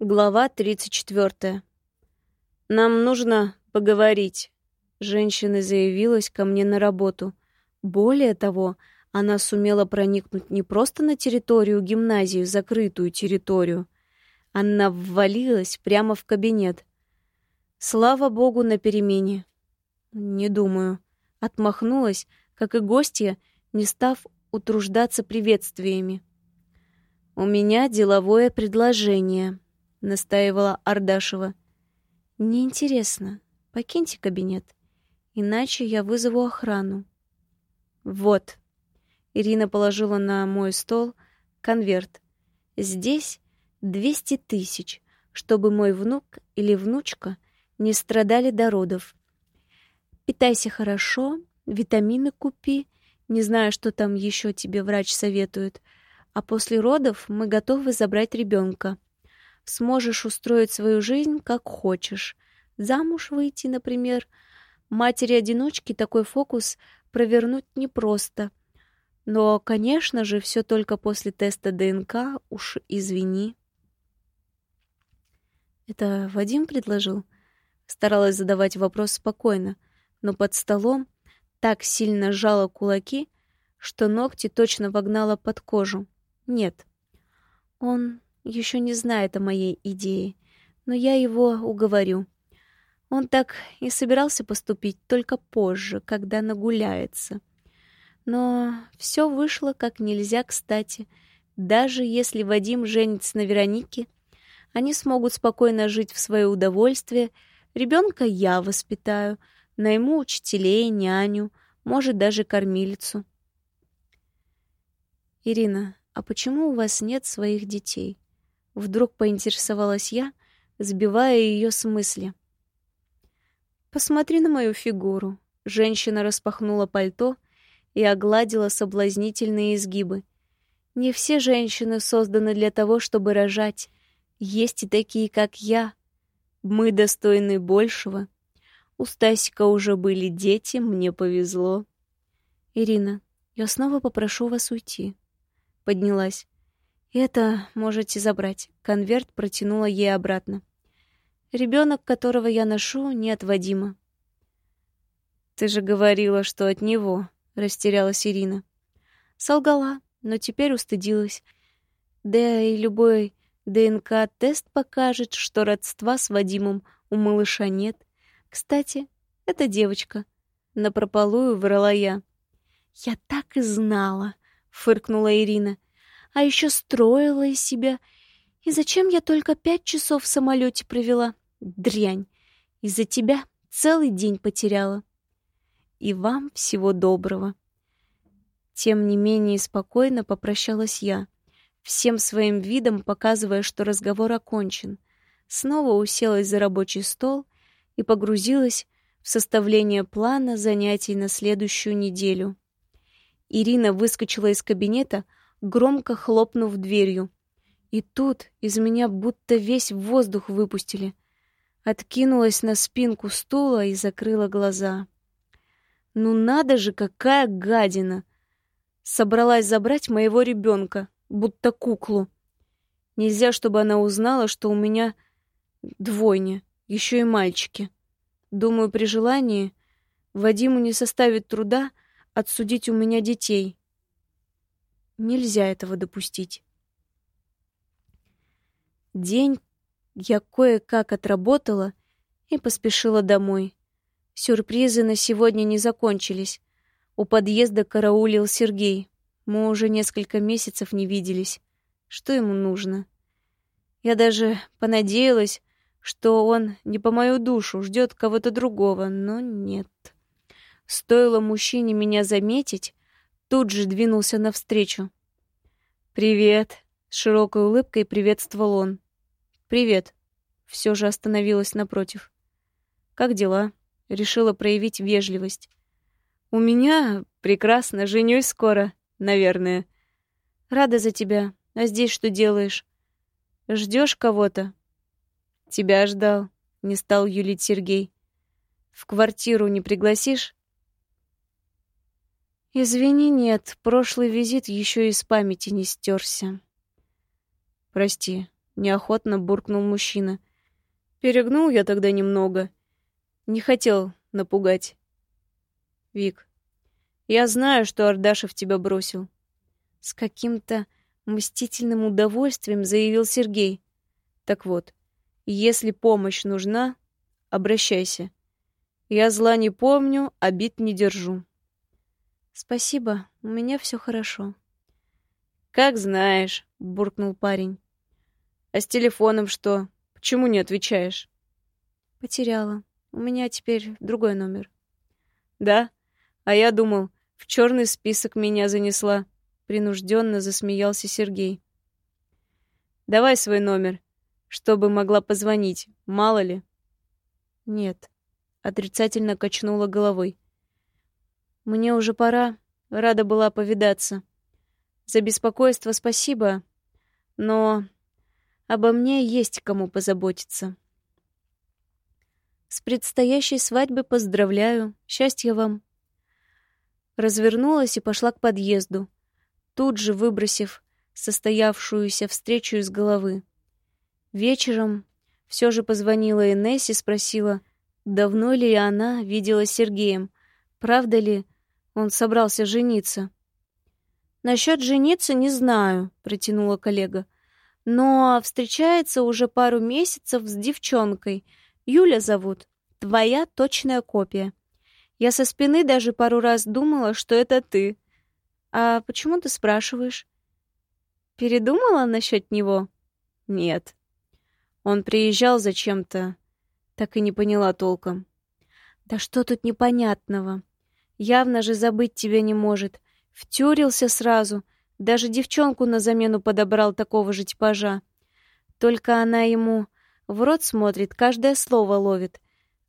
Глава 34. «Нам нужно поговорить». Женщина заявилась ко мне на работу. Более того, она сумела проникнуть не просто на территорию гимназии, закрытую территорию. Она ввалилась прямо в кабинет. Слава богу, на перемене. Не думаю. Отмахнулась, как и гостья, не став утруждаться приветствиями. «У меня деловое предложение», настаивала Ардашева. Неинтересно. Покиньте кабинет, иначе я вызову охрану. Вот. Ирина положила на мой стол конверт. Здесь двести тысяч, чтобы мой внук или внучка не страдали до родов. Питайся хорошо, витамины купи, не знаю, что там еще тебе врач советует. А после родов мы готовы забрать ребенка сможешь устроить свою жизнь как хочешь. Замуж выйти, например. Матери-одиночки такой фокус провернуть непросто. Но, конечно же, все только после теста ДНК, уж извини. Это Вадим предложил? Старалась задавать вопрос спокойно, но под столом так сильно сжала кулаки, что ногти точно вогнала под кожу. Нет. Он еще не знает о моей идее, но я его уговорю. Он так и собирался поступить только позже, когда нагуляется. Но все вышло как нельзя кстати. Даже если Вадим женится на Веронике, они смогут спокойно жить в свое удовольствие. Ребенка я воспитаю, найму учителей, няню, может, даже кормилицу. Ирина, а почему у вас нет своих детей? Вдруг поинтересовалась я, сбивая ее с мысли. «Посмотри на мою фигуру». Женщина распахнула пальто и огладила соблазнительные изгибы. «Не все женщины созданы для того, чтобы рожать. Есть и такие, как я. Мы достойны большего. У Стасика уже были дети, мне повезло». «Ирина, я снова попрошу вас уйти». Поднялась. «Это можете забрать». Конверт протянула ей обратно. Ребенок, которого я ношу, не от Вадима. «Ты же говорила, что от него», — растерялась Ирина. Солгала, но теперь устыдилась. Да и любой ДНК-тест покажет, что родства с Вадимом у малыша нет. Кстати, это девочка. Напропалую врала я. «Я так и знала», — фыркнула Ирина а еще строила из себя. И зачем я только пять часов в самолете провела? Дрянь. Из-за тебя целый день потеряла. И вам всего доброго. Тем не менее спокойно попрощалась я, всем своим видом показывая, что разговор окончен. Снова уселась за рабочий стол и погрузилась в составление плана занятий на следующую неделю. Ирина выскочила из кабинета, громко хлопнув дверью. И тут из меня будто весь воздух выпустили. Откинулась на спинку стула и закрыла глаза. Ну надо же, какая гадина! Собралась забрать моего ребенка, будто куклу. Нельзя, чтобы она узнала, что у меня двойня, еще и мальчики. Думаю, при желании Вадиму не составит труда отсудить у меня детей. Нельзя этого допустить. День я кое-как отработала и поспешила домой. Сюрпризы на сегодня не закончились. У подъезда караулил Сергей. Мы уже несколько месяцев не виделись. Что ему нужно? Я даже понадеялась, что он не по мою душу ждет кого-то другого, но нет. Стоило мужчине меня заметить, тут же двинулся навстречу. «Привет!» — с широкой улыбкой приветствовал он. «Привет!» — все же остановилась напротив. «Как дела?» — решила проявить вежливость. «У меня прекрасно, женюсь скоро, наверное. Рада за тебя. А здесь что делаешь? Ждешь кого-то?» «Тебя ждал», — не стал юлить Сергей. «В квартиру не пригласишь?» Извини, нет, прошлый визит еще из памяти не стерся. Прости, неохотно буркнул мужчина. Перегнул я тогда немного. Не хотел напугать. Вик, я знаю, что Ардашев тебя бросил. С каким-то мстительным удовольствием заявил Сергей. Так вот, если помощь нужна, обращайся. Я зла не помню, обид не держу. Спасибо, у меня все хорошо. Как знаешь, буркнул парень. А с телефоном что? Почему не отвечаешь? Потеряла. У меня теперь другой номер. Да? А я думал, в черный список меня занесла. Принужденно засмеялся Сергей. Давай свой номер, чтобы могла позвонить, мало ли. Нет, отрицательно качнула головой. Мне уже пора, рада была повидаться. За беспокойство спасибо, но обо мне есть кому позаботиться. С предстоящей свадьбы поздравляю, счастья вам. Развернулась и пошла к подъезду, тут же выбросив состоявшуюся встречу из головы. Вечером все же позвонила Инессе спросила, давно ли она видела Сергеем, правда ли он собрался жениться. «Насчет жениться не знаю», — протянула коллега. «Но встречается уже пару месяцев с девчонкой. Юля зовут. Твоя точная копия. Я со спины даже пару раз думала, что это ты. А почему ты спрашиваешь? Передумала насчет него? Нет. Он приезжал зачем-то. Так и не поняла толком. Да что тут непонятного? Явно же забыть тебя не может. Втюрился сразу. Даже девчонку на замену подобрал такого же типажа. Только она ему в рот смотрит, каждое слово ловит.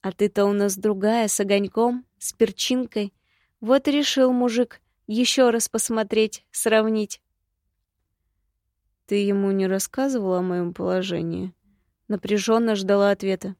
А ты-то у нас другая, с огоньком, с перчинкой. Вот и решил мужик еще раз посмотреть, сравнить. Ты ему не рассказывала о моем положении? Напряженно ждала ответа.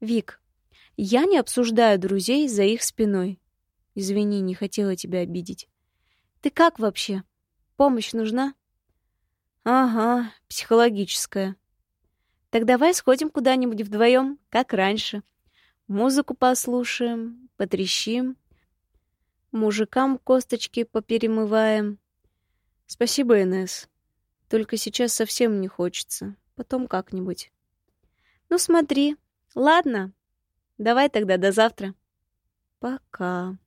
Вик, я не обсуждаю друзей за их спиной. Извини, не хотела тебя обидеть. Ты как вообще? Помощь нужна? Ага, психологическая. Так давай сходим куда-нибудь вдвоем, как раньше. Музыку послушаем, потрещим, Мужикам косточки поперемываем. Спасибо, Инесс. Только сейчас совсем не хочется. Потом как-нибудь. Ну смотри. Ладно. Давай тогда до завтра. Пока.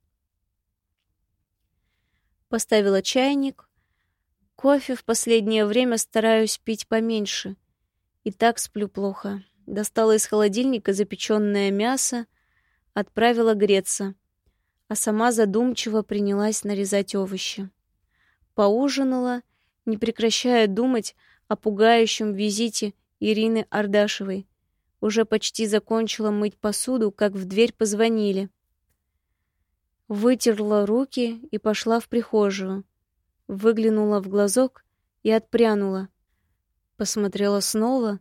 Поставила чайник. Кофе в последнее время стараюсь пить поменьше. И так сплю плохо. Достала из холодильника запеченное мясо, отправила греться а сама задумчиво принялась нарезать овощи. Поужинала, не прекращая думать о пугающем визите Ирины Ардашевой. Уже почти закончила мыть посуду, как в дверь позвонили. Вытерла руки и пошла в прихожую. Выглянула в глазок и отпрянула. Посмотрела снова,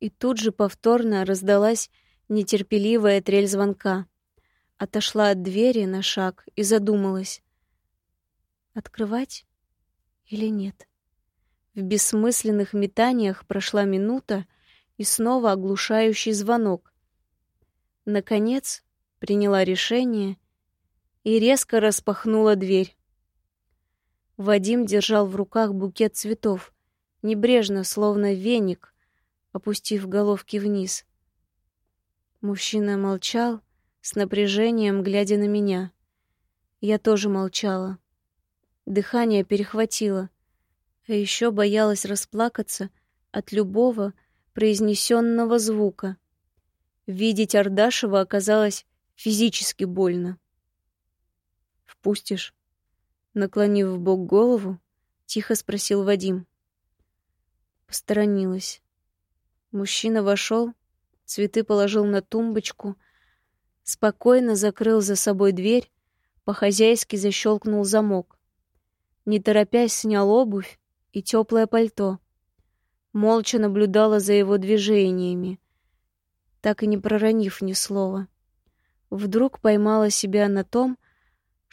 и тут же повторно раздалась нетерпеливая трель звонка отошла от двери на шаг и задумалась. Открывать или нет? В бессмысленных метаниях прошла минута и снова оглушающий звонок. Наконец, приняла решение и резко распахнула дверь. Вадим держал в руках букет цветов, небрежно, словно веник, опустив головки вниз. Мужчина молчал, с напряжением глядя на меня. Я тоже молчала. Дыхание перехватило, а еще боялась расплакаться от любого произнесенного звука. Видеть Ардашева оказалось физически больно. «Впустишь?» Наклонив в бок голову, тихо спросил Вадим. Посторонилась. Мужчина вошел, цветы положил на тумбочку, спокойно закрыл за собой дверь, по-хозяйски защелкнул замок. Не торопясь, снял обувь и теплое пальто. Молча наблюдала за его движениями, так и не проронив ни слова. Вдруг поймала себя на том,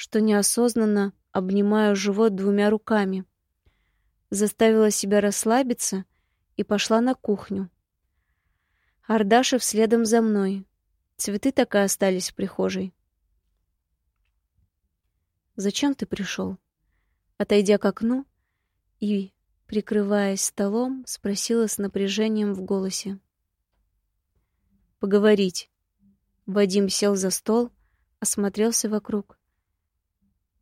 что неосознанно обнимаю живот двумя руками. Заставила себя расслабиться и пошла на кухню. Ардашев следом за мной. Цветы так и остались в прихожей. «Зачем ты пришел?» Отойдя к окну и, прикрываясь столом, спросила с напряжением в голосе. «Поговорить». Вадим сел за стол, осмотрелся вокруг.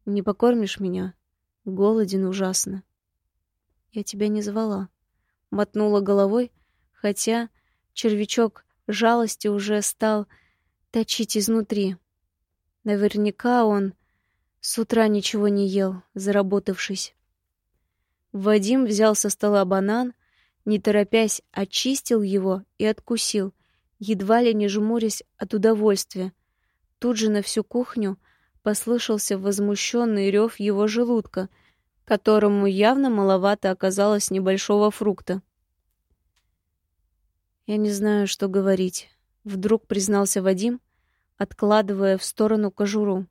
«Не покормишь меня? Голоден ужасно». «Я тебя не звала». Мотнула головой, хотя червячок жалости уже стал точить изнутри. Наверняка он с утра ничего не ел, заработавшись. Вадим взял со стола банан, не торопясь, очистил его и откусил, едва ли не жмурясь от удовольствия. Тут же на всю кухню послышался возмущенный рев его желудка, которому явно маловато оказалось небольшого фрукта. «Я не знаю, что говорить», — вдруг признался Вадим, откладывая в сторону кожуру.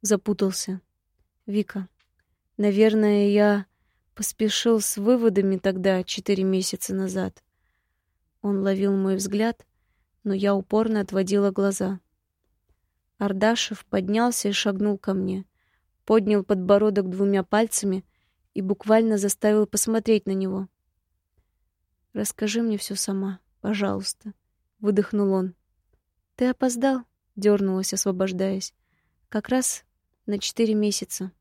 Запутался. «Вика, наверное, я поспешил с выводами тогда, четыре месяца назад». Он ловил мой взгляд, но я упорно отводила глаза. Ардашев поднялся и шагнул ко мне, поднял подбородок двумя пальцами и буквально заставил посмотреть на него. «Расскажи мне все сама», Пожалуйста, выдохнул он. Ты опоздал, дернулась, освобождаясь. Как раз на четыре месяца.